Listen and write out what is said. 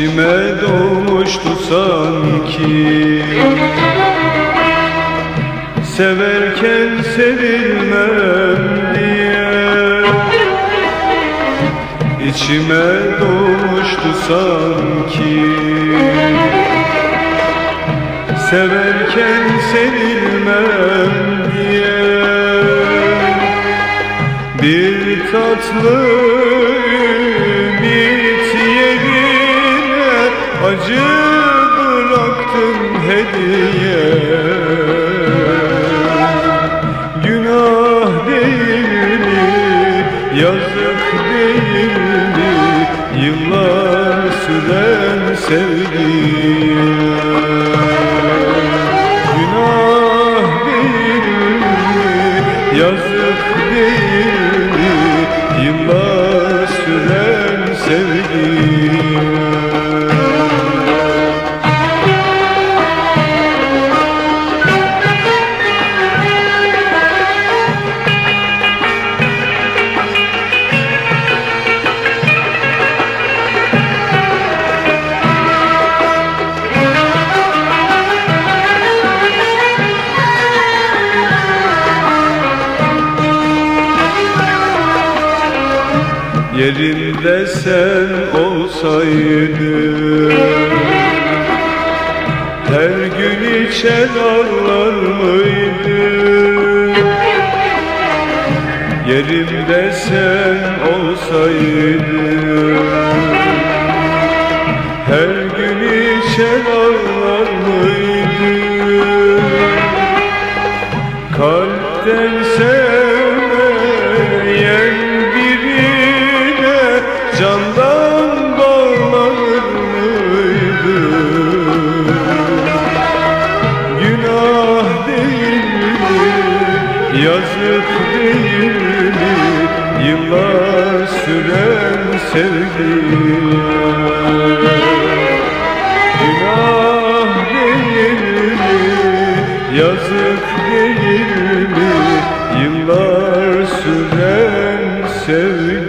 içime doğmuştu sanki? Severken sevilmem diye. İçime doğmuştu sanki? Severken sevilmem diye. Bir tatlı Acı bıraktın hediye. Günah değil mi, yazık değil mi? Yıllar süren sevgiye Yerimde sen olsaydın. Her gün içen ağlar mıydın Yerimde sen olsaydın. Her gün içen ağlar mıydın Kalpten Yazık değil mi? Yıllar süren sevgiye Günah değil mi? Yazık değil mi? Yıllar süren sevgiye